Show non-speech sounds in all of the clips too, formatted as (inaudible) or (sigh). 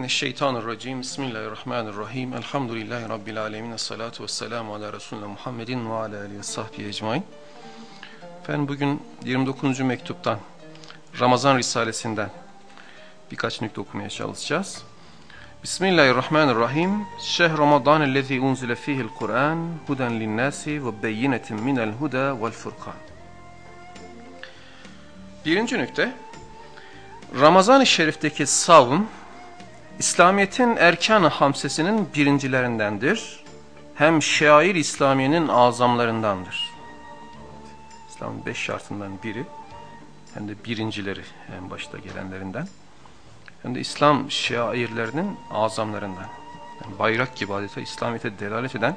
Euzubillahimineşşeytanirracim. Bismillahirrahmanirrahim. Elhamdülillahi Rabbil alemin. Esselatu vesselamu ala Resulüne Muhammedin ve ala alihi ve sahbihi ecmain. Efendim bugün 29. mektuptan Ramazan Risalesinden birkaç nükle okumaya çalışacağız. Bismillahirrahmanirrahim. Şehr Ramazan ellezî unzile fihil Kur'an huden linnâsi ve beyinetin minel huda vel furkan. Birinci nükte Ramazan-ı Şerif'teki savun İslamiyet'in erkan-ı hamsesinin birincilerindendir. Hem şair İslamiye'nin azamlarındandır. İslam'ın beş şartından biri hem de birincileri en başta gelenlerinden. Hem de İslam şairlerinin azamlarından. Yani bayrak gibi adeta İslamiyet'e delalet eden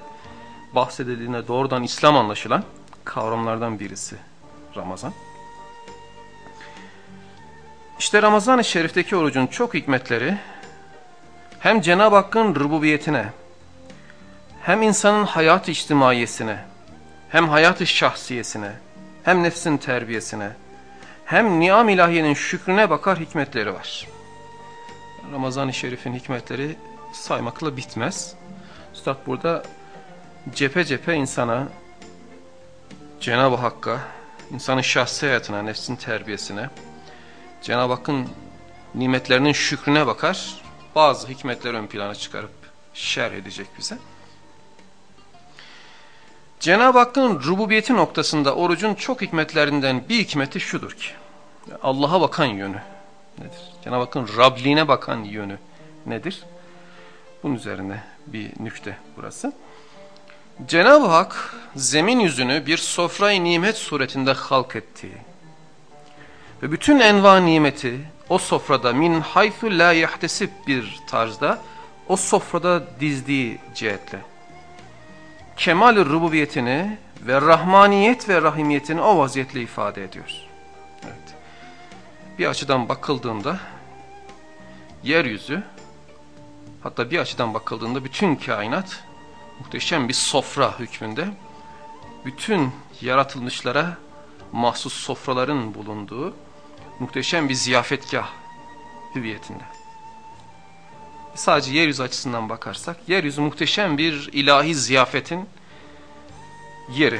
bahsedildiğine doğrudan İslam anlaşılan kavramlardan birisi Ramazan. İşte Ramazan-ı Şerif'teki orucun çok hikmetleri hem Cenab-ı Hakk'ın rububiyetine, hem insanın hayat içtimaiyesine, hem hayat-ı şahsiyesine, hem nefsin terbiyesine, hem niam ilahiyenin şükrüne bakar hikmetleri var. Ramazan-ı Şerif'in hikmetleri saymakla bitmez. Üstad burada cephe cephe insana, Cenab-ı Hakk'a, insanın şahsi hayatına, nefsin terbiyesine, Cenab-ı Hakk'ın nimetlerinin şükrüne bakar, bazı hikmetleri ön plana çıkarıp şerh edecek bize. Cenab-ı Hakk'ın rububiyeti noktasında orucun çok hikmetlerinden bir hikmeti şudur ki, Allah'a bakan yönü nedir? Cenab-ı Hakk'ın Rabliğine bakan yönü nedir? Bunun üzerine bir nükte burası. Cenab-ı Hak zemin yüzünü bir sofrayı nimet suretinde halk etti. Ve bütün enva nimeti o sofrada min haythu la yahtesib bir tarzda o sofrada dizdiği cihetle. Kemal-i rububiyetini ve rahmaniyet ve rahimiyetini o vaziyetle ifade ediyor. Evet. Bir açıdan bakıldığında yeryüzü hatta bir açıdan bakıldığında bütün kainat muhteşem bir sofra hükmünde bütün yaratılmışlara mahsus sofraların bulunduğu muhteşem bir ziyafetgah hüviyetinde. Sadece yeryüzü açısından bakarsak, yeryüzü muhteşem bir ilahi ziyafetin yeri.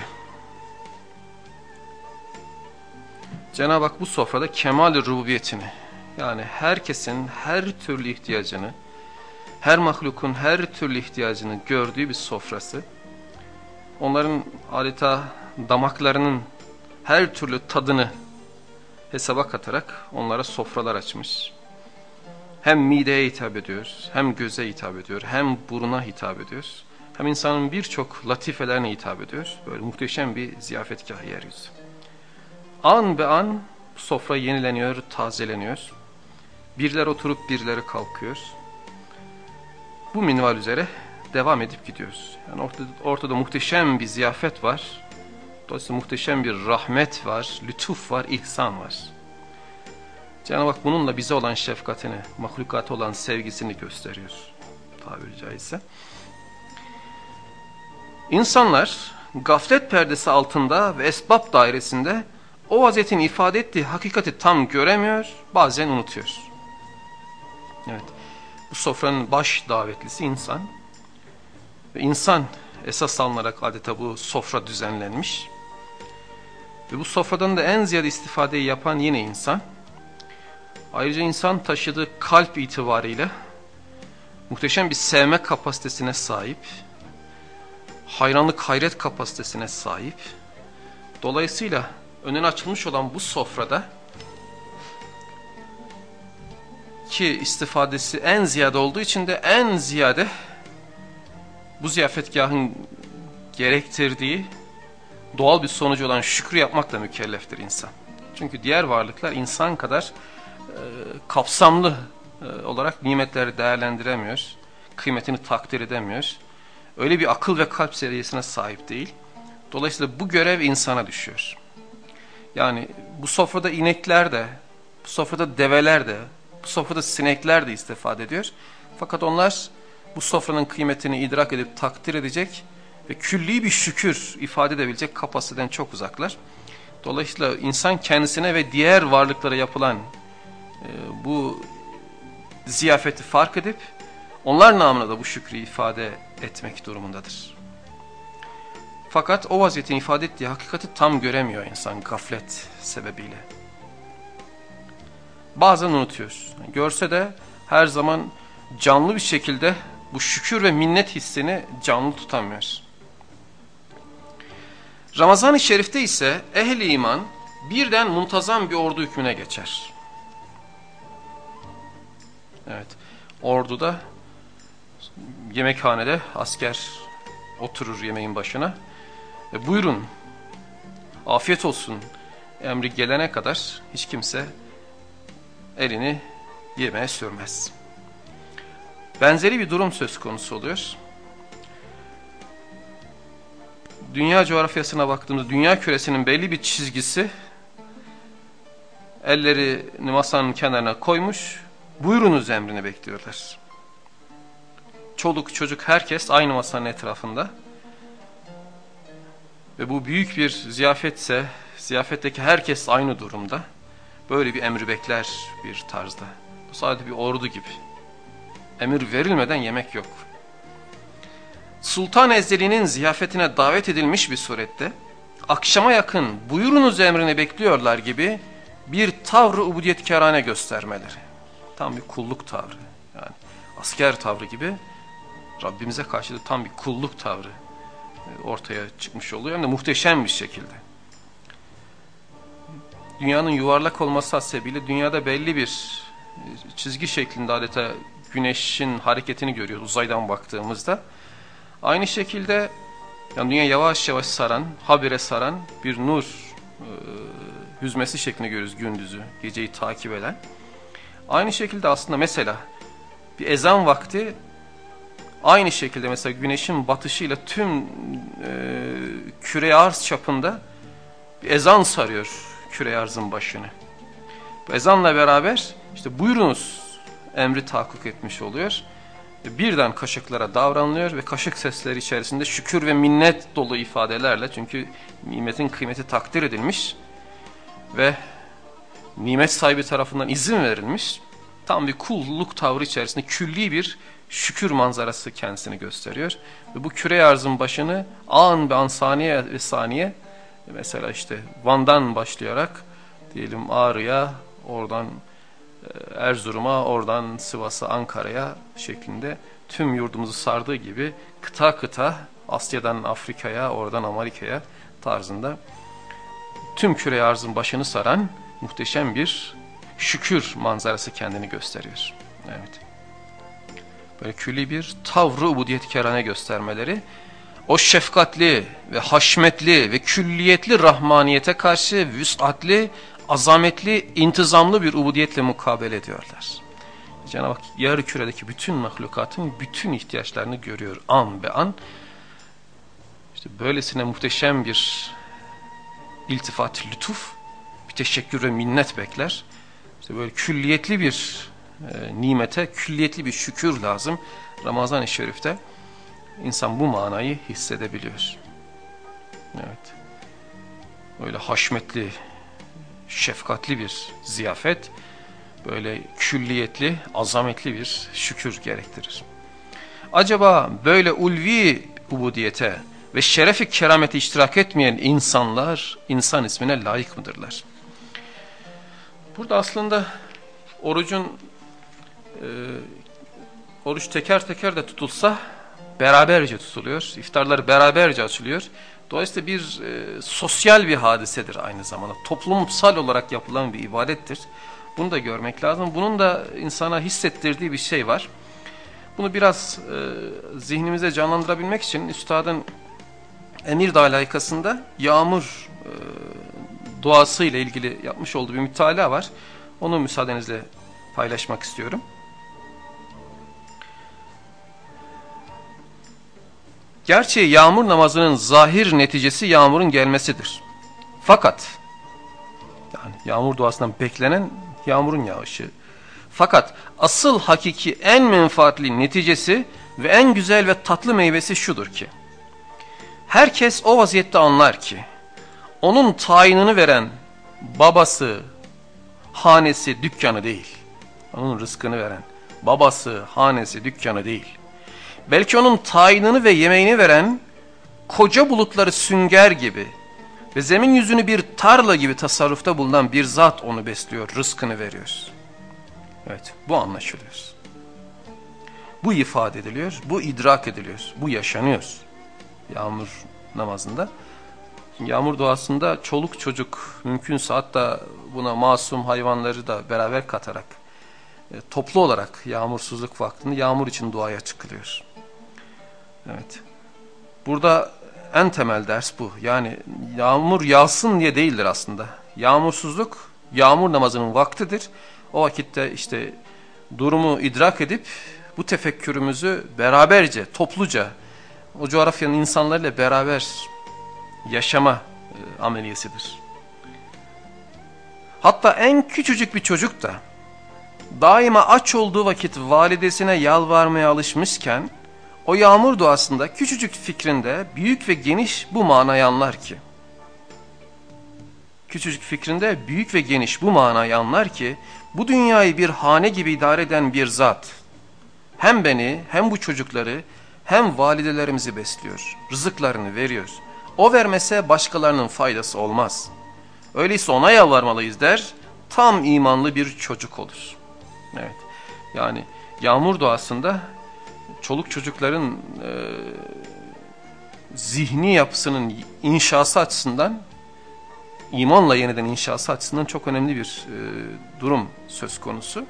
Cenab-ı Hak bu sofrada kemal-i rububiyetini, yani herkesin her türlü ihtiyacını, her mahlukun her türlü ihtiyacını gördüğü bir sofrası, onların adeta damaklarının her türlü tadını hesaba katarak onlara sofralar açmış. Hem mideye hitap ediyor, hem göze hitap ediyor, hem buruna hitap ediyor. Hem insanın birçok latifelerine hitap ediyor. Böyle muhteşem bir ziyafetgah yeryüzü. An be an sofra yenileniyor, tazeleniyor. Birler oturup birileri kalkıyor. Bu minval üzere devam edip gidiyoruz. Yani ortada, ortada muhteşem bir ziyafet var. Dolayısıyla muhteşem bir rahmet var, lütuf var, ihsan var. Cenab-ı Hak bununla bize olan şefkatini, mahlukata olan sevgisini gösteriyor. Tabiri caizse. İnsanlar gaflet perdesi altında ve esbab dairesinde o vaziyetin ifade ettiği hakikati tam göremiyor, bazen unutuyor. Evet, bu sofranın baş davetlisi insan. Ve insan esas alınarak adeta bu sofra düzenlenmiş. Ve bu sofradan da en ziyade istifadeyi yapan yine insan. Ayrıca insan taşıdığı kalp itibariyle muhteşem bir sevme kapasitesine sahip. Hayranlık hayret kapasitesine sahip. Dolayısıyla önüne açılmış olan bu sofrada ki istifadesi en ziyade olduğu için de en ziyade bu ziyafetgahın gerektirdiği doğal bir sonucu olan şükrü yapmakla mükelleftir insan. Çünkü diğer varlıklar insan kadar e, kapsamlı e, olarak nimetleri değerlendiremiyor, kıymetini takdir edemiyor. Öyle bir akıl ve kalp seviyesine sahip değil. Dolayısıyla bu görev insana düşüyor. Yani bu sofrada inekler de, bu sofrada develer de, bu sofrada sinekler de istifade ediyor. Fakat onlar bu sofranın kıymetini idrak edip takdir edecek ve külli bir şükür ifade edebilecek kapasiteden çok uzaklar. Dolayısıyla insan kendisine ve diğer varlıklara yapılan e, bu ziyafeti fark edip onlar namına da bu şükrü ifade etmek durumundadır. Fakat o vaziyetin ifade ettiği hakikati tam göremiyor insan gaflet sebebiyle. Bazen unutuyoruz. Görse de her zaman canlı bir şekilde bu şükür ve minnet hissini canlı tutamıyoruz. Ramazan-ı Şerif'te ise ehli iman birden muntazam bir ordu hükmüne geçer. Evet, orduda yemekhanede asker oturur yemeğin başına. E, buyurun, afiyet olsun emri gelene kadar hiç kimse elini yemeğe sürmez. Benzeri bir durum söz konusu oluyor. Dünya coğrafyasına baktığımızda dünya küresinin belli bir çizgisi ellerini masanın kenarına koymuş, buyurunuz emrini bekliyorlar. Çoluk çocuk herkes aynı masanın etrafında. Ve bu büyük bir ziyafetse, ziyafetteki herkes aynı durumda. Böyle bir emri bekler bir tarzda. Bu sadece bir ordu gibi. Emir verilmeden yemek yok. Sultan Ezzeli'nin ziyafetine davet edilmiş bir surette, akşama yakın buyurunuz emrini bekliyorlar gibi bir tavrı ubudiyetkarane göstermeleri. Tam bir kulluk tavrı. Yani asker tavrı gibi Rabbimize karşı da tam bir kulluk tavrı e, ortaya çıkmış oluyor. Hem de muhteşem bir şekilde. Dünyanın yuvarlak olması hasebiyle dünyada belli bir e, çizgi şeklinde adeta güneşin hareketini görüyoruz uzaydan baktığımızda. Aynı şekilde yani dünya yavaş yavaş saran, habire saran bir nur e, hüzmesi şeklinde görüyoruz gündüzü, geceyi takip eden. Aynı şekilde aslında mesela bir ezan vakti aynı şekilde mesela güneşin batışıyla tüm e, küre arz çapında bir ezan sarıyor küre arzın başını. Bu ezanla beraber işte buyurunuz emri tahakkuk etmiş oluyor. Birden kaşıklara davranılıyor ve kaşık sesleri içerisinde şükür ve minnet dolu ifadelerle çünkü nimetin kıymeti takdir edilmiş ve nimet sahibi tarafından izin verilmiş. Tam bir kulluk tavrı içerisinde külli bir şükür manzarası kendisini gösteriyor. Ve bu küre arzın başını an be an saniye ve saniye mesela işte Van'dan başlayarak diyelim Ağrı'ya oradan e, Erzurum'a oradan Sivas'a Ankara'ya şeklinde tüm yurdumuzu sardığı gibi kıta kıta Asya'dan Afrika'ya oradan Amerika'ya tarzında tüm küre arzın başını saran muhteşem bir şükür manzarası kendini gösteriyor. Evet. Böyle külli bir tavrı ubudiyetkarane göstermeleri o şefkatli ve haşmetli ve külliyetli rahmaniyete karşı vüsatli, azametli, intizamlı bir ubudiyetle mukabele ediyorlar. Cenab-ı Hak yarı küredeki bütün mahlukatın bütün ihtiyaçlarını görüyor an be an. İşte böylesine muhteşem bir iltifat, lütuf, bir teşekkür ve minnet bekler. İşte böyle külliyetli bir e, nimete, külliyetli bir şükür lazım. Ramazan-ı Şerif'te insan bu manayı hissedebiliyor. Evet. Böyle haşmetli, şefkatli bir ziyafet, böyle külliyetli, azametli bir şükür gerektirir. Acaba böyle ulvi ubudiyete ve şerefi kerameti iştirak etmeyen insanlar insan ismine layık mıdırlar? Burada aslında orucun e, oruç teker teker de tutulsa beraberce tutuluyor. İftarlar beraberce açılıyor. Dolayısıyla bir e, sosyal bir hadisedir aynı zamanda. Toplumsal olarak yapılan bir ibadettir. Bunu da görmek lazım. Bunun da insana hissettirdiği bir şey var. Bunu biraz e, zihnimize canlandırabilmek için üstadın Emir Dağı layıkasında yağmur e, duası ile ilgili yapmış olduğu bir mütalaa var. Onu müsaadenizle paylaşmak istiyorum. Gerçi yağmur namazının zahir neticesi yağmurun gelmesidir. Fakat yani yağmur duasından beklenen yağmurun yağışı. Fakat asıl hakiki en menfaatli neticesi ve en güzel ve tatlı meyvesi şudur ki herkes o vaziyette anlar ki onun tayinini veren babası, hanesi, dükkanı değil. Onun rızkını veren, babası, hanesi, dükkanı değil. Belki onun tayinini ve yemeğini veren koca bulutları sünger gibi ve zemin yüzünü bir tarla gibi tasarrufta bulunan bir zat onu besliyor, rızkını veriyor. Evet, bu anlaşılıyor. Bu ifade ediliyor, bu idrak ediliyor, bu yaşanıyor. Yağmur namazında. Yağmur duasında çoluk çocuk mümkünse hatta buna masum hayvanları da beraber katarak e, toplu olarak yağmursuzluk vaktinde yağmur için duaya çıkılıyor. Evet. Burada en temel ders bu. Yani yağmur yağsın diye değildir aslında. Yağmursuzluk yağmur namazının vaktidir. O vakitte işte durumu idrak edip bu tefekkürümüzü beraberce, topluca o coğrafyanın insanlarıyla beraber yaşama e, ameliyesidir. Hatta en küçücük bir çocuk da daima aç olduğu vakit validesine yalvarmaya alışmışken o yağmur duasında küçücük fikrinde büyük ve geniş bu manayı anlar ki küçücük fikrinde büyük ve geniş bu manayı anlar ki bu dünyayı bir hane gibi idare eden bir zat hem beni hem bu çocukları hem validelerimizi besliyor, rızıklarını veriyor. O vermese başkalarının faydası olmaz. Öyleyse ona yalvarmalıyız der, tam imanlı bir çocuk olur. Evet, yani yağmur doğasında çoluk çocukların e, zihni yapısının inşası açısından, imanla yeniden inşası açısından çok önemli bir e, durum söz konusu.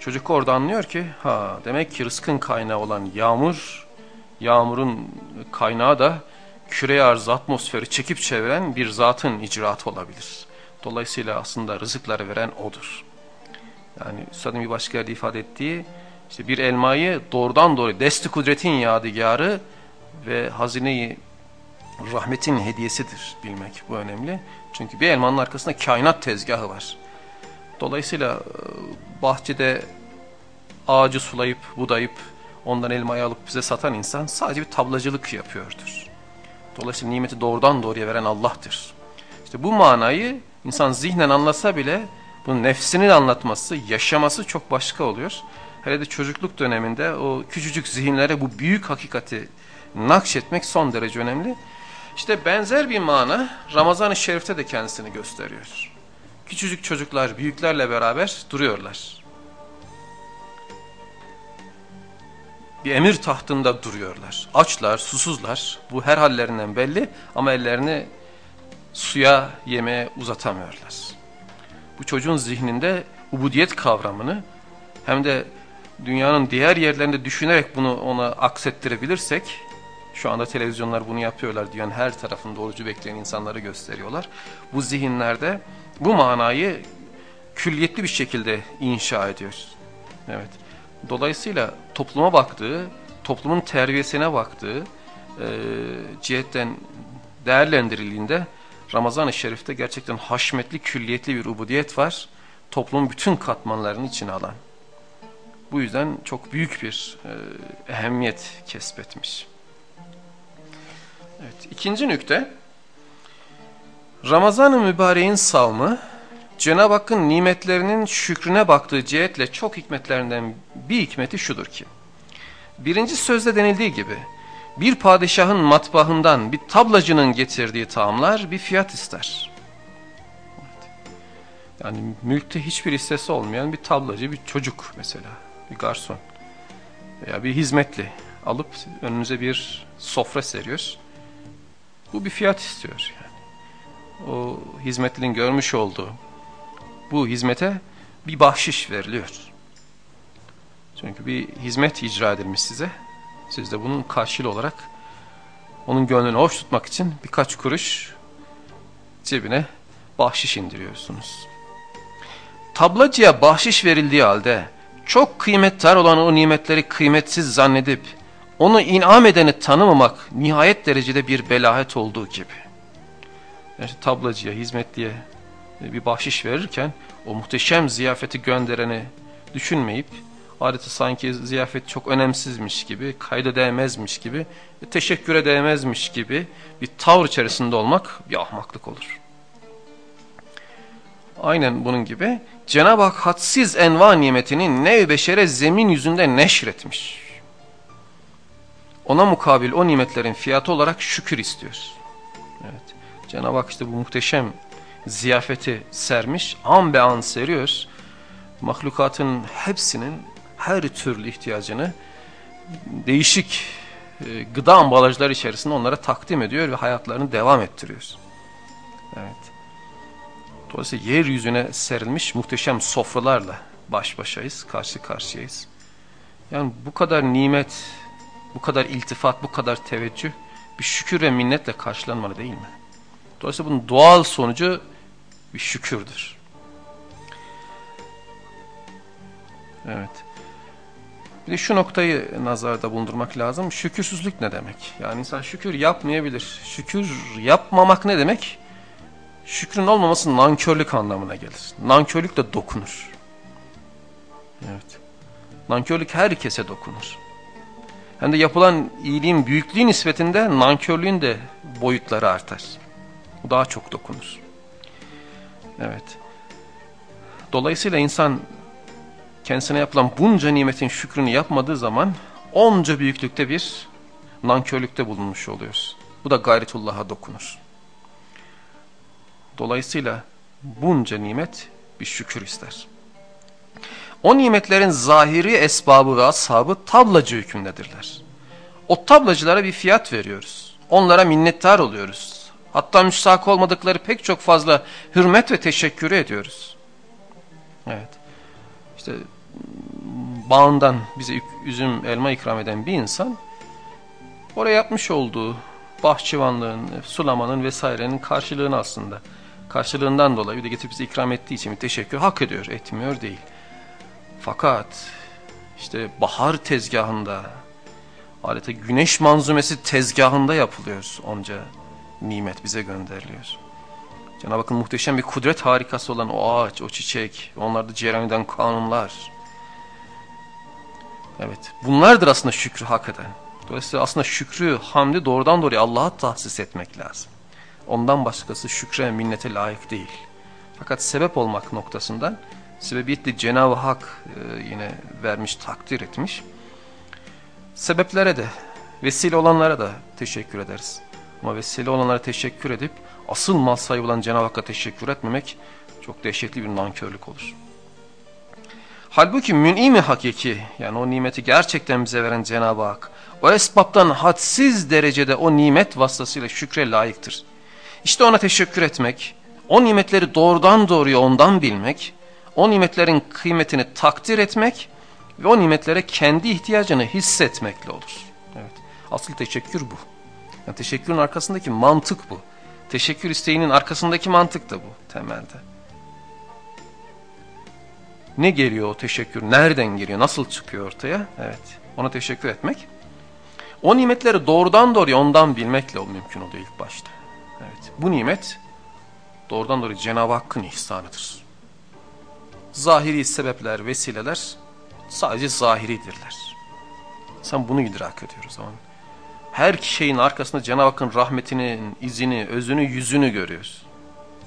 Çocuk orada anlıyor ki ha demek ki rızkın kaynağı olan yağmur, yağmurun kaynağı da küre arz atmosferi çekip çeviren bir zatın icraatı olabilir. Dolayısıyla aslında rızıkları veren odur. Yani Üstad'ın bir başka yerde ifade ettiği işte bir elmayı doğrudan doğru desti kudretin yadigarı ve hazineyi rahmetin hediyesidir bilmek bu önemli. Çünkü bir elmanın arkasında kainat tezgahı var. Dolayısıyla e, bahçede ağacı sulayıp budayıp ondan elmayı alıp bize satan insan sadece bir tablacılık yapıyordur. Dolayısıyla nimeti doğrudan doğruya veren Allah'tır. İşte bu manayı insan zihnen anlasa bile bunun nefsinin anlatması, yaşaması çok başka oluyor. Hele de çocukluk döneminde o küçücük zihinlere bu büyük hakikati nakşetmek son derece önemli. İşte benzer bir mana Ramazan-ı Şerif'te de kendisini gösteriyor. Küçücük çocuklar büyüklerle beraber duruyorlar. Bir emir tahtında duruyorlar. Açlar, susuzlar. Bu her hallerinden belli ama ellerini suya, yemeğe uzatamıyorlar. Bu çocuğun zihninde ubudiyet kavramını hem de dünyanın diğer yerlerinde düşünerek bunu ona aksettirebilirsek şu anda televizyonlar bunu yapıyorlar dünyanın her tarafında orucu bekleyen insanları gösteriyorlar. Bu zihinlerde bu manayı külliyetli bir şekilde inşa ediyor. Evet. Dolayısıyla topluma baktığı, toplumun terbiyesine baktığı e, cihetten değerlendirildiğinde Ramazan-ı Şerif'te gerçekten haşmetli, külliyetli bir ubudiyet var. Toplumun bütün katmanlarını içine alan. Bu yüzden çok büyük bir e, ehemmiyet kesbetmiş. Evet, ikinci nükte, Ramazan-ı Mübarek'in savmı, Cenab-ı Hakk'ın nimetlerinin şükrüne baktığı cihetle çok hikmetlerinden bir hikmeti şudur ki, birinci sözde denildiği gibi, bir padişahın matbahından bir tablacının getirdiği taamlar bir fiyat ister. Yani mülkte hiçbir hissesi olmayan bir tablacı, bir çocuk mesela, bir garson veya bir hizmetli alıp önünüze bir sofra seriyor. Bu bir fiyat istiyor yani. O hizmetlinin görmüş olduğu bu hizmete bir bahşiş veriliyor. Çünkü bir hizmet icra edilmiş size. Siz de bunun karşılığı olarak onun gönlünü hoş tutmak için birkaç kuruş cebine bahşiş indiriyorsunuz. Tablacıya bahşiş verildiği halde çok kıymetli olan o nimetleri kıymetsiz zannedip onu inam edeni tanımamak nihayet derecede bir belahet olduğu gibi. Yani tablacıya, hizmetliye bir bahşiş verirken o muhteşem ziyafeti göndereni düşünmeyip adeta sanki ziyafet çok önemsizmiş gibi, kayda değmezmiş gibi, teşekküre değmezmiş gibi bir tavır içerisinde olmak bir ahmaklık olur. Aynen bunun gibi. Cenab-ı Hak hadsiz enva nimetini nev beşere zemin yüzünde neşretmiş. Ona mukabil o nimetlerin fiyatı olarak şükür istiyoruz. Evet. Cenab-ı Hak işte bu muhteşem ziyafeti sermiş. An be an seriyoruz. Mahlukatın hepsinin her türlü ihtiyacını değişik e, gıda ambalajları içerisinde onlara takdim ediyor ve hayatlarını devam ettiriyoruz. Evet. Dolayısıyla yeryüzüne serilmiş muhteşem sofralarla baş başayız, karşı karşıyayız. Yani bu kadar nimet, bu kadar iltifat, bu kadar teveccüh bir şükür ve minnetle karşılanmalı değil mi? Dolayısıyla bunun doğal sonucu bir şükürdür. Evet. Bir de şu noktayı nazarda bulundurmak lazım. Şükürsüzlük ne demek? Yani insan şükür yapmayabilir. Şükür yapmamak ne demek? Şükrün olmaması nankörlük anlamına gelir. Nankörlük de dokunur. Evet. Nankörlük herkese dokunur. Hem de yapılan iyiliğin büyüklüğü nispetinde nankörlüğün de boyutları artar. Bu daha çok dokunur. Evet. Dolayısıyla insan kendisine yapılan bunca nimetin şükrünü yapmadığı zaman onca büyüklükte bir nankörlükte bulunmuş oluyoruz. Bu da gayretullah'a dokunur. Dolayısıyla bunca nimet bir şükür ister. O nimetlerin zahiri esbabı ve ashabı tablacı hükümdedirler. O tablacılara bir fiyat veriyoruz. Onlara minnettar oluyoruz. Hatta müstahak olmadıkları pek çok fazla hürmet ve teşekkür ediyoruz. Evet. İşte bağından bize üzüm elma ikram eden bir insan oraya yapmış olduğu bahçıvanlığın, sulamanın vesairenin karşılığını aslında karşılığından dolayı bir de getirip bize ikram ettiği için bir teşekkür hak ediyor, etmiyor değil. Fakat işte bahar tezgahında, adeta güneş manzumesi tezgahında yapılıyor onca nimet bize gönderiliyor. Cenab-ı Hakk'ın muhteşem bir kudret harikası olan o ağaç, o çiçek, onlarda cereyan eden kanunlar. Evet, bunlardır aslında şükrü hak eden. Dolayısıyla aslında şükrü, hamdi doğrudan doğruya Allah'a tahsis etmek lazım. Ondan başkası şükre, minnete layık değil. Fakat sebep olmak noktasından sebebiyetli Cenab-ı Hak e, yine vermiş, takdir etmiş. Sebeplere de, vesile olanlara da teşekkür ederiz. Ama vesile olanlara teşekkür edip asıl mal sahibi olan Cenab-ı Hakk'a teşekkür etmemek çok dehşetli bir nankörlük olur. Halbuki mün'imi hakiki yani o nimeti gerçekten bize veren Cenab-ı Hak o esbaptan hadsiz derecede o nimet vasıtasıyla şükre layıktır. İşte ona teşekkür etmek, o nimetleri doğrudan doğruya ondan bilmek, o nimetlerin kıymetini takdir etmek ve o nimetlere kendi ihtiyacını hissetmekle olur. Evet. Asıl teşekkür bu. Yani teşekkürün arkasındaki mantık bu. Teşekkür isteğinin arkasındaki mantık da bu temelde. Ne geliyor o teşekkür? Nereden geliyor? Nasıl çıkıyor ortaya? Evet. Ona teşekkür etmek. O nimetleri doğrudan doğruya ondan bilmekle o mümkün oluyor ilk başta. Bu nimet doğrudan doğruya Cenab-ı Hakk'ın ihsanıdır. Zahiri sebepler, vesileler sadece zahiridirler. Sen bunu idrak ediyor o zaman. Her şeyin arkasında Cenab-ı Hakk'ın rahmetinin izini, özünü, yüzünü görüyoruz.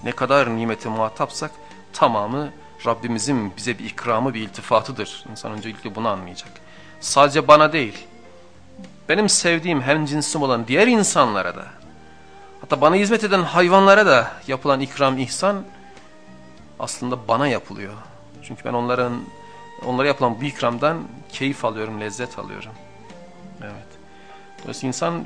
Ne kadar nimeti muhatapsak tamamı Rabbimizin bize bir ikramı, bir iltifatıdır. İnsan öncelikle bunu anlayacak. Sadece bana değil, benim sevdiğim hem cinsim olan diğer insanlara da, hatta bana hizmet eden hayvanlara da yapılan ikram, ihsan aslında bana yapılıyor. Çünkü ben onların onlara yapılan bu ikramdan keyif alıyorum, lezzet alıyorum. Evet. Dolayısıyla insan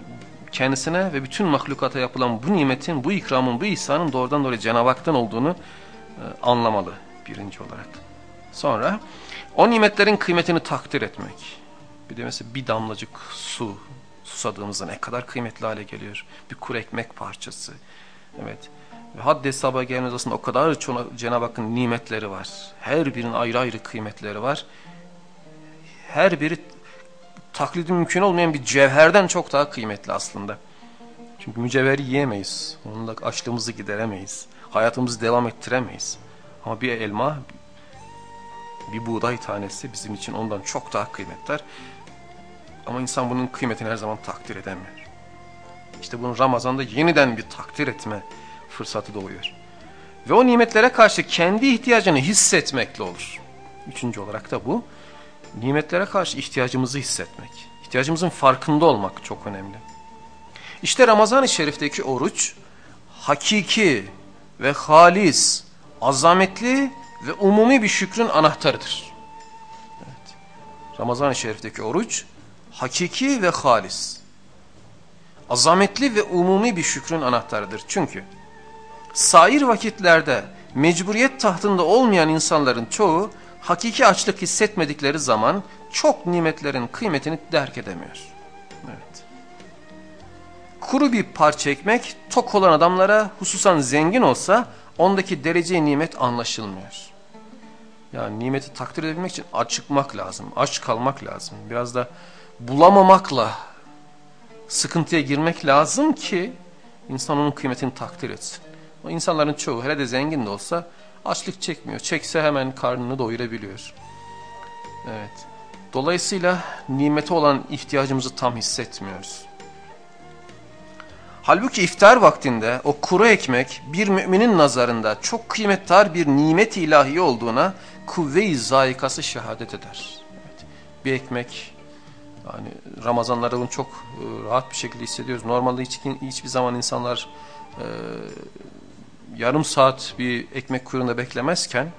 kendisine ve bütün mahlukata yapılan bu nimetin, bu ikramın, bu ihsanın doğrudan doğruya Cenab-ı Hak'tan olduğunu e, anlamalı birinci olarak. Sonra o nimetlerin kıymetini takdir etmek. Bir de mesela bir damlacık su susadığımızda ne kadar kıymetli hale geliyor. Bir kuru ekmek parçası. Evet. Ve haddi hesaba gelmez aslında o kadar çok Cenab-ı Hakk'ın nimetleri var. Her birinin ayrı ayrı kıymetleri var. Her biri taklidi mümkün olmayan bir cevherden çok daha kıymetli aslında. Çünkü mücevheri yiyemeyiz. Onunla açlığımızı gideremeyiz. Hayatımızı devam ettiremeyiz. Ama bir elma, bir buğday tanesi bizim için ondan çok daha kıymetli. Ama insan bunun kıymetini her zaman takdir edemiyor. İşte bunu Ramazan'da yeniden bir takdir etme fırsatı doğuyor. ve o nimetlere karşı kendi ihtiyacını hissetmekle olur. Üçüncü olarak da bu. Nimetlere karşı ihtiyacımızı hissetmek. İhtiyacımızın farkında olmak çok önemli. İşte Ramazan-ı Şerif'teki oruç hakiki ve halis, azametli ve umumi bir şükrün anahtarıdır. Evet. Ramazan-ı Şerif'teki oruç hakiki ve halis, azametli ve umumi bir şükrün anahtarıdır. Çünkü sair vakitlerde mecburiyet tahtında olmayan insanların çoğu hakiki açlık hissetmedikleri zaman çok nimetlerin kıymetini derk edemiyor. Evet. Kuru bir parça ekmek tok olan adamlara hususan zengin olsa ondaki derece nimet anlaşılmıyor. Yani nimeti takdir edebilmek için açıkmak lazım, aç kalmak lazım. Biraz da bulamamakla sıkıntıya girmek lazım ki insan onun kıymetini takdir etsin. O insanların çoğu hele de zengin de olsa açlık çekmiyor. Çekse hemen karnını doyurabiliyor. Evet. Dolayısıyla nimete olan ihtiyacımızı tam hissetmiyoruz. Halbuki iftar vaktinde o kuru ekmek bir müminin nazarında çok kıymetli bir nimet ilahi olduğuna kuvve-i zayikası şehadet eder. Evet. Bir ekmek yani Ramazanlarda bunu çok e, rahat bir şekilde hissediyoruz. Normalde hiç, hiçbir zaman insanlar e, yarım saat bir ekmek kuyruğunda beklemezken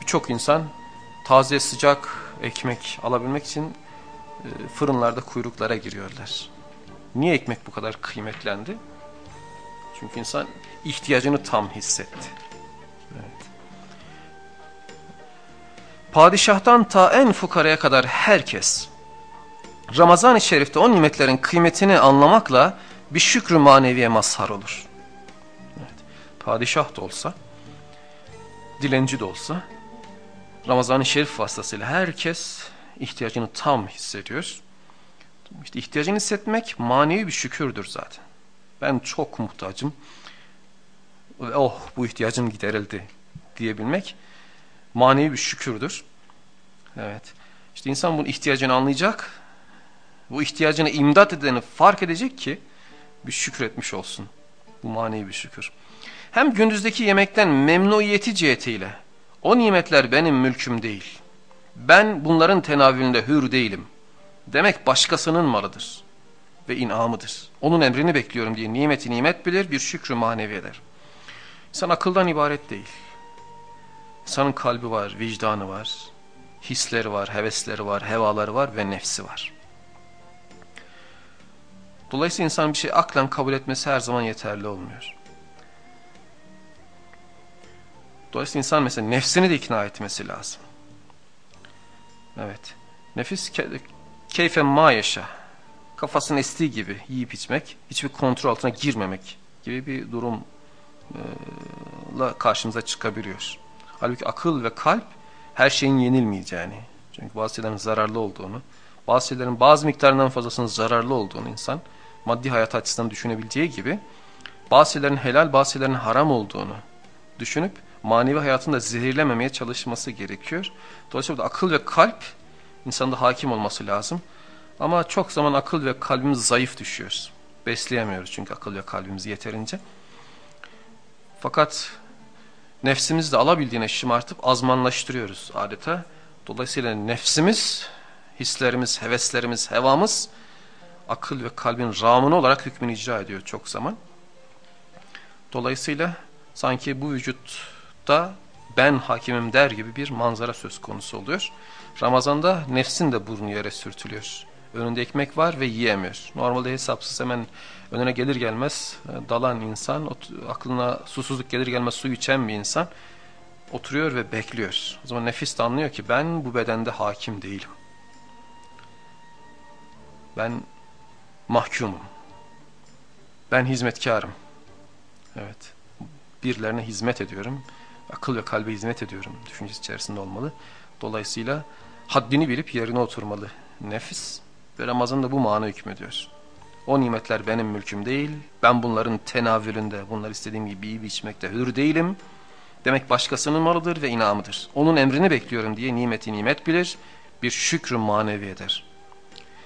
birçok insan taze sıcak ekmek alabilmek için e, fırınlarda kuyruklara giriyorlar. Niye ekmek bu kadar kıymetlendi? Çünkü insan ihtiyacını tam hissetti. Evet. Padişahtan ta en fukaraya kadar herkes Ramazan-ı Şerif'te o nimetlerin kıymetini anlamakla bir şükrü maneviye mazhar olur. Evet. Padişah da olsa, dilenci de olsa Ramazan-ı Şerif vasıtasıyla herkes ihtiyacını tam hissediyor. İşte ihtiyacını hissetmek manevi bir şükürdür zaten. Ben çok muhtacım. Oh bu ihtiyacım giderildi diyebilmek manevi bir şükürdür. Evet. İşte insan bunun ihtiyacını anlayacak. Bu ihtiyacını imdat edeni fark edecek ki bir şükretmiş olsun. Bu manevi bir şükür. Hem gündüzdeki yemekten memnuniyeti cihetiyle o nimetler benim mülküm değil. Ben bunların tenavülünde hür değilim. Demek başkasının malıdır ve inamıdır. Onun emrini bekliyorum diye nimeti nimet bilir, bir şükrü manevi eder. İnsan akıldan ibaret değil. İnsanın kalbi var, vicdanı var, hisleri var, hevesleri var, hevaları var ve nefsi var. Dolayısıyla insan bir şey aklen kabul etmesi her zaman yeterli olmuyor. Dolayısıyla insan mesela nefsini de ikna etmesi lazım. Evet. Nefis keyfe ma yaşa. Kafasının estiği gibi yiyip içmek, hiçbir kontrol altına girmemek gibi bir durumla karşımıza çıkabiliyor. Halbuki akıl ve kalp her şeyin yenilmeyeceğini, çünkü bazı şeylerin zararlı olduğunu, bazı şeylerin bazı miktarından fazlasının zararlı olduğunu insan maddi hayat açısından düşünebileceği gibi bazı şeylerin helal, bazı şeylerin haram olduğunu düşünüp manevi hayatını da zehirlememeye çalışması gerekiyor. Dolayısıyla akıl ve kalp insanda hakim olması lazım. Ama çok zaman akıl ve kalbimiz zayıf düşüyoruz. Besleyemiyoruz çünkü akıl ve kalbimizi yeterince. Fakat nefsimizi de alabildiğine şımartıp azmanlaştırıyoruz adeta. Dolayısıyla nefsimiz, hislerimiz, heveslerimiz, hevamız akıl ve kalbin ramını olarak hükmünü icra ediyor çok zaman. Dolayısıyla sanki bu vücutta ben hakimim der gibi bir manzara söz konusu oluyor. Ramazanda nefsin de burnu yere sürtülüyor. Önünde ekmek var ve yiyemiyor. Normalde hesapsız hemen önüne gelir gelmez e, dalan insan, aklına susuzluk gelir gelmez su içen bir insan oturuyor ve bekliyor. O zaman nefis de anlıyor ki ben bu bedende hakim değilim. Ben mahkumum. Ben hizmetkarım. Evet. Birilerine hizmet ediyorum. Akıl ve kalbe hizmet ediyorum düşüncesi içerisinde olmalı. Dolayısıyla haddini bilip yerine oturmalı nefis ve Ramazan'da bu mana hükmediyor. O nimetler benim mülküm değil, ben bunların tenavülünde, bunlar istediğim gibi yiyip içmekte hür değilim. Demek başkasının malıdır ve inamıdır. Onun emrini bekliyorum diye nimeti nimet bilir, bir şükrü manevi eder.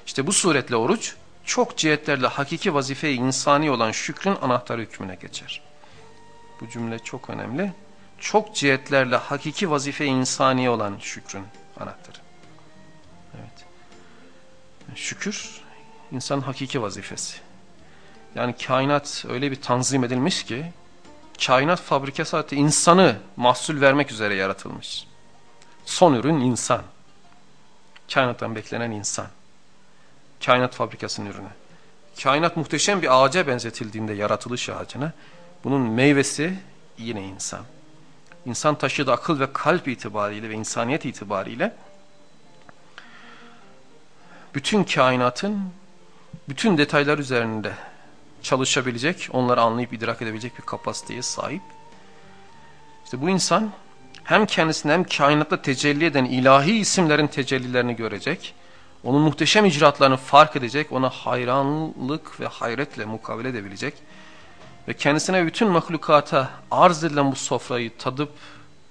İşte bu suretle oruç, çok cihetlerle hakiki vazife insani olan şükrün anahtarı hükmüne geçer. Bu cümle çok önemli. Çok cihetlerle hakiki vazife insani olan şükrün anahtarı. Evet. Şükür insanın hakiki vazifesi. Yani kainat öyle bir tanzim edilmiş ki kainat fabrikası hatta insanı mahsul vermek üzere yaratılmış. Son ürün insan. Kainattan beklenen insan. Kainat fabrikasının ürünü. Kainat muhteşem bir ağaca benzetildiğinde yaratılış ağacına bunun meyvesi yine insan. İnsan taşıdığı akıl ve kalp itibariyle ve insaniyet itibariyle bütün kainatın bütün detaylar üzerinde çalışabilecek, onları anlayıp idrak edebilecek bir kapasiteye sahip. İşte bu insan hem kendisini hem kainatta tecelli eden ilahi isimlerin tecellilerini görecek, onun muhteşem icraatlarını fark edecek, ona hayranlık ve hayretle mukabele edebilecek ve kendisine bütün mahlukata arz edilen bu sofrayı tadıp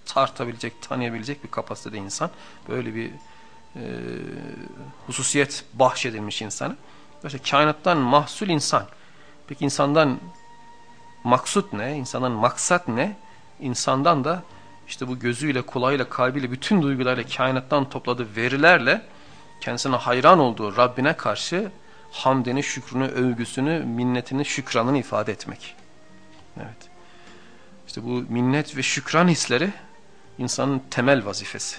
tartabilecek, tanıyabilecek bir kapasitede insan. Böyle bir e, hususiyet bahşedilmiş insana. İşte kainattan mahsul insan. Peki insandan maksut ne? İnsandan maksat ne? İnsandan da işte bu gözüyle, kulağıyla, kalbiyle, bütün duygularıyla kainattan topladığı verilerle kendisine hayran olduğu Rabbine karşı hamdini, şükrünü, övgüsünü, minnetini, şükranını ifade etmek. Evet. İşte bu minnet ve şükran hisleri insanın temel vazifesi.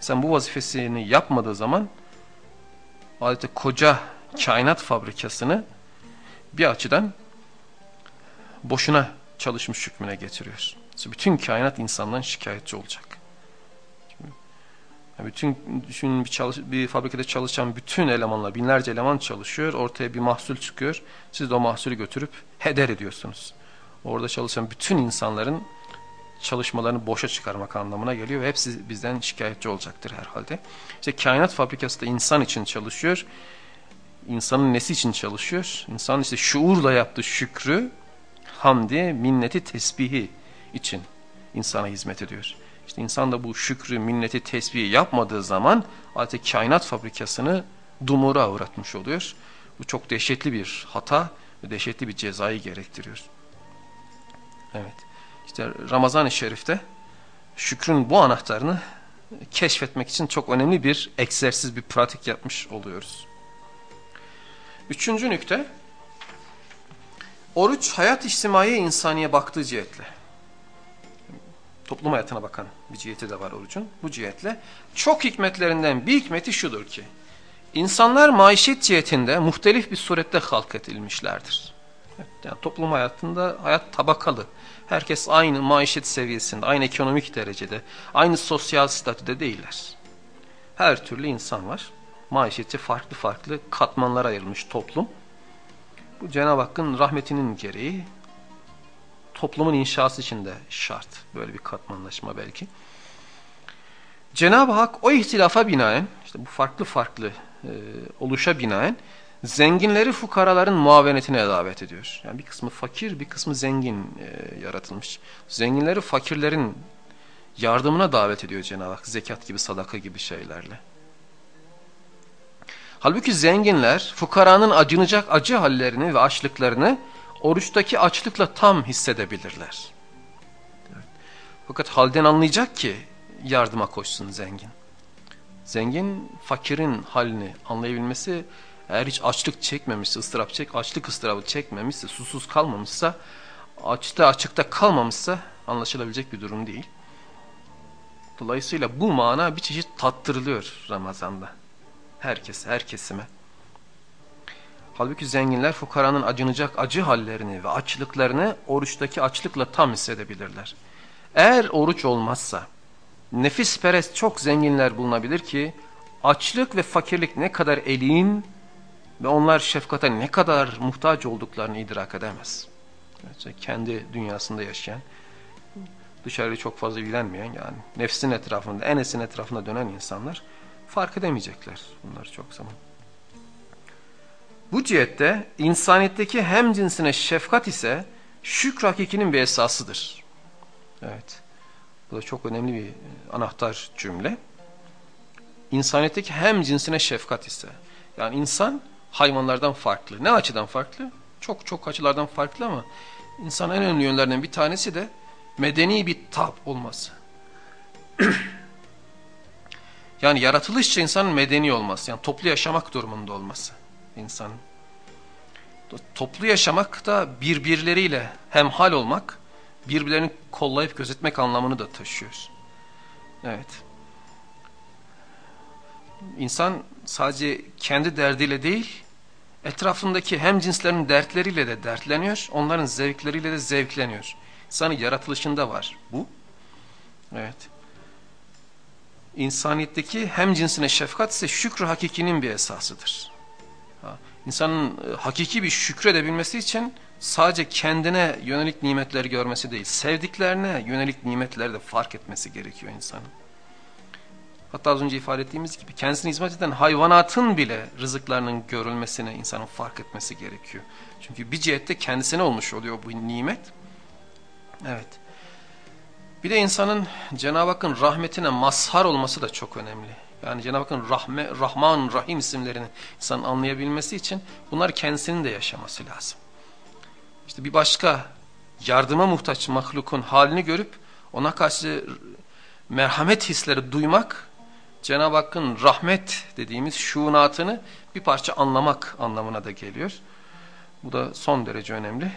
Sen bu vazifesini yapmadığı zaman adeta koca kainat fabrikasını bir açıdan boşuna çalışmış hükmüne getiriyor. Bütün kainat insandan şikayetçi olacak. Bütün düşün bir, çalış, bir fabrikada çalışan bütün elemanlar, binlerce eleman çalışıyor. Ortaya bir mahsul çıkıyor. Siz de o mahsulü götürüp heder ediyorsunuz. Orada çalışan bütün insanların çalışmalarını boşa çıkarmak anlamına geliyor ve hepsi bizden şikayetçi olacaktır herhalde. İşte kainat fabrikası da insan için çalışıyor. İnsanın nesi için çalışıyor? İnsan işte şuurla yaptığı şükrü, hamdi, minneti, tesbihi için insana hizmet ediyor. İşte insan da bu şükrü, minneti, tesbihi yapmadığı zaman artık kainat fabrikasını dumura uğratmış oluyor. Bu çok dehşetli bir hata ve dehşetli bir cezayı gerektiriyor. Evet. İşte Ramazan-ı Şerif'te şükrün bu anahtarını keşfetmek için çok önemli bir egzersiz, bir pratik yapmış oluyoruz. Üçüncü nükte, oruç hayat içtimai insaniye baktığı cihetle. Toplum hayatına bakan bir ciheti de var orucun. Bu cihetle çok hikmetlerinden bir hikmeti şudur ki, insanlar maişet cihetinde muhtelif bir surette halk edilmişlerdir. Yani toplum hayatında hayat tabakalı. Herkes aynı maişet seviyesinde, aynı ekonomik derecede, aynı sosyal statüde değiller. Her türlü insan var. Maişetçi farklı farklı katmanlara ayrılmış toplum. Bu Cenab-ı Hakk'ın rahmetinin gereği toplumun inşası için de şart. Böyle bir katmanlaşma belki. Cenab-ı Hak o ihtilafa binaen, işte bu farklı farklı e, oluşa binaen zenginleri fukaraların muavenetine davet ediyor. Yani bir kısmı fakir, bir kısmı zengin e, yaratılmış. Zenginleri fakirlerin yardımına davet ediyor Cenab-ı Hak. Zekat gibi, sadaka gibi şeylerle. Halbuki zenginler fukaranın acınacak acı hallerini ve açlıklarını oruçtaki açlıkla tam hissedebilirler. Fakat halden anlayacak ki yardıma koşsun zengin. Zengin fakirin halini anlayabilmesi eğer hiç açlık çekmemişse, ıstırap çek, açlık ıstırabı çekmemişse, susuz kalmamışsa, açta açıkta kalmamışsa anlaşılabilecek bir durum değil. Dolayısıyla bu mana bir çeşit tattırılıyor Ramazan'da. Herkese, her kesime. Halbuki zenginler fukaranın acınacak acı hallerini ve açlıklarını oruçtaki açlıkla tam hissedebilirler. Eğer oruç olmazsa nefis perest çok zenginler bulunabilir ki açlık ve fakirlik ne kadar elin ve onlar şefkate ne kadar muhtaç olduklarını idrak edemez. İşte kendi dünyasında yaşayan, dışarıyı çok fazla ilgilenmeyen yani nefsin etrafında, enesin etrafında dönen insanlar fark edemeyecekler bunları çok zaman. Bu cihette insaniyetteki hem cinsine şefkat ise şükr hakikinin bir esasıdır. Evet. Bu da çok önemli bir anahtar cümle. İnsaniyetteki hem cinsine şefkat ise. Yani insan hayvanlardan farklı. Ne açıdan farklı? Çok çok açılardan farklı ama insan en önemli yönlerinden bir tanesi de medeni bir tab olması. (clears throat) yani yaratılışça insanın medeni olması, yani toplu yaşamak durumunda olması insanın. Toplu yaşamak da birbirleriyle hemhal olmak, birbirlerini kollayıp gözetmek anlamını da taşıyor. Evet. İnsan sadece kendi derdiyle değil, etrafındaki hem cinslerin dertleriyle de dertleniyor, onların zevkleriyle de zevkleniyor. İnsanın yaratılışında var bu. Evet. İnsaniyetteki hem cinsine şefkat ise şükrü hakikinin bir esasıdır. İnsanın e, hakiki bir şükredebilmesi için sadece kendine yönelik nimetleri görmesi değil, sevdiklerine yönelik nimetleri de fark etmesi gerekiyor insanın. Hatta az önce ifade ettiğimiz gibi kendisine hizmet eden hayvanatın bile rızıklarının görülmesine insanın fark etmesi gerekiyor. Çünkü bir cihette kendisine olmuş oluyor bu nimet. Evet. Bir de insanın Cenab-ı Hakk'ın rahmetine mazhar olması da çok önemli. Yani Cenab-ı Hakk'ın Rahman, Rahim isimlerini insanın anlayabilmesi için bunlar kendisinin de yaşaması lazım. İşte bir başka yardıma muhtaç mahlukun halini görüp ona karşı merhamet hisleri duymak Cenab-ı Hakk'ın rahmet dediğimiz şuunatını bir parça anlamak anlamına da geliyor. Bu da son derece önemli.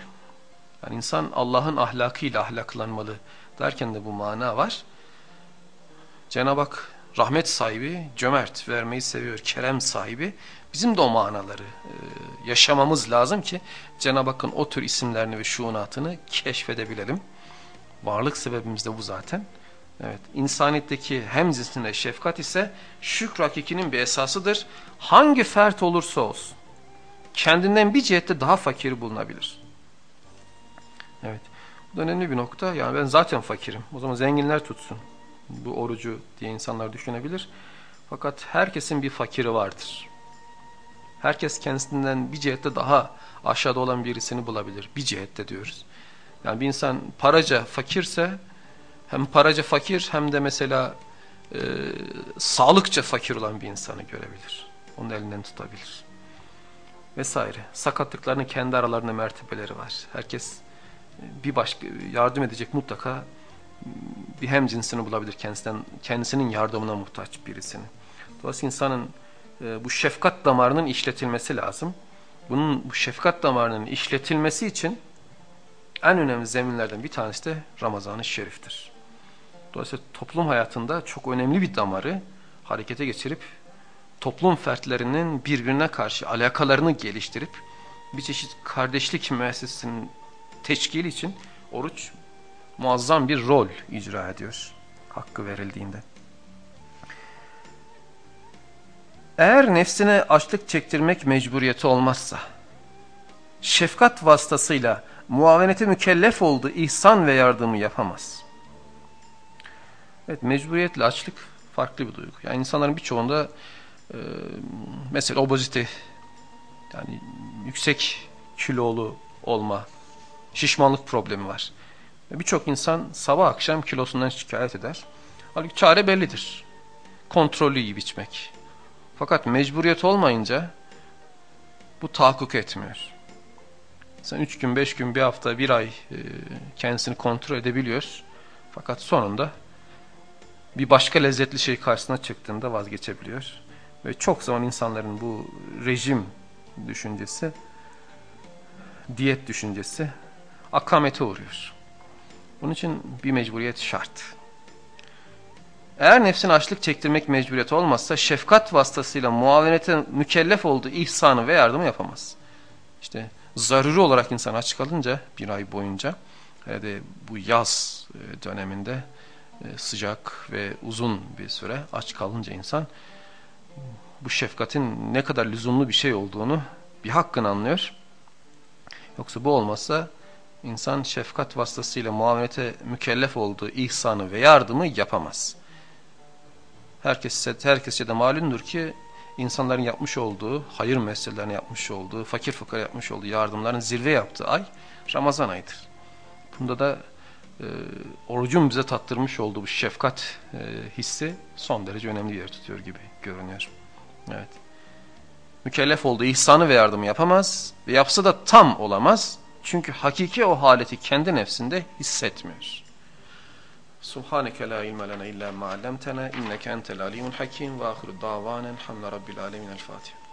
Yani insan Allah'ın ahlakıyla ahlaklanmalı derken de bu mana var. Cenab-ı Hak rahmet sahibi, cömert, vermeyi seviyor, kerem sahibi. Bizim de o manaları e, yaşamamız lazım ki Cenab-ı Hakk'ın o tür isimlerini ve şuunatını keşfedebilelim. Varlık sebebimiz de bu zaten. Evet, insaniyetteki hem cinsinde şefkat ise şükr hakikinin bir esasıdır. Hangi fert olursa olsun kendinden bir cihette daha fakiri bulunabilir. Evet. Bu da önemli bir nokta. Yani ben zaten fakirim. O zaman zenginler tutsun. Bu orucu diye insanlar düşünebilir. Fakat herkesin bir fakiri vardır. Herkes kendisinden bir cihette daha aşağıda olan birisini bulabilir. Bir cihette diyoruz. Yani bir insan paraca fakirse hem paraca fakir hem de mesela e, sağlıkça fakir olan bir insanı görebilir. Onun elinden tutabilir. Vesaire. Sakatlıklarının kendi aralarında mertebeleri var. Herkes e, bir başka yardım edecek mutlaka bir hem cinsini bulabilir kendisinden kendisinin yardımına muhtaç birisini. Dolayısıyla insanın e, bu şefkat damarının işletilmesi lazım. Bunun bu şefkat damarının işletilmesi için en önemli zeminlerden bir tanesi de Ramazan-ı Şerif'tir. Dolayısıyla toplum hayatında çok önemli bir damarı harekete geçirip toplum fertlerinin birbirine karşı alakalarını geliştirip bir çeşit kardeşlik müessesesinin teşkili için oruç muazzam bir rol icra ediyor hakkı verildiğinde. Eğer nefsine açlık çektirmek mecburiyeti olmazsa, şefkat vasıtasıyla muavenete mükellef olduğu ihsan ve yardımı yapamaz. Evet mecburiyetle açlık farklı bir duygu. Yani insanların birçoğunda e, mesela obezite yani yüksek kilolu olma, şişmanlık problemi var. Birçok insan sabah akşam kilosundan şikayet eder. Halbuki çare bellidir. Kontrollü yiyip içmek. Fakat mecburiyet olmayınca bu tahakkuk etmiyor. Sen üç gün, beş gün, bir hafta, bir ay e, kendisini kontrol edebiliyor. Fakat sonunda bir başka lezzetli şey karşısına çıktığında vazgeçebiliyor. Ve çok zaman insanların bu rejim düşüncesi, diyet düşüncesi akamete uğruyor. Bunun için bir mecburiyet şart. Eğer nefsin açlık çektirmek mecburiyeti olmazsa şefkat vasıtasıyla muavenete mükellef olduğu ihsanı ve yardımı yapamaz. İşte zaruri olarak insan aç kalınca bir ay boyunca hele de bu yaz e, döneminde e, sıcak ve uzun bir süre aç kalınca insan bu şefkatin ne kadar lüzumlu bir şey olduğunu bir hakkını anlıyor. Yoksa bu olmazsa insan şefkat vasıtasıyla muamelete mükellef olduğu ihsanı ve yardımı yapamaz. Herkes, herkese de malumdur ki insanların yapmış olduğu, hayır meselelerini yapmış olduğu, fakir fukara yapmış olduğu yardımların zirve yaptığı ay Ramazan ayıdır. Bunda da e, orucun bize tattırmış olduğu bu şefkat e, hissi son derece önemli yer tutuyor gibi görünüyor. Evet. Mükellef olduğu ihsanı ve yardımı yapamaz ve yapsa da tam olamaz. Çünkü hakiki o haleti kendi nefsinde hissetmiyoruz. Subhaneke la ilme lene illa ma allamtena inneke entel alimul hakim ve ahiru davanen hamle rabbil alemin el Fatiha.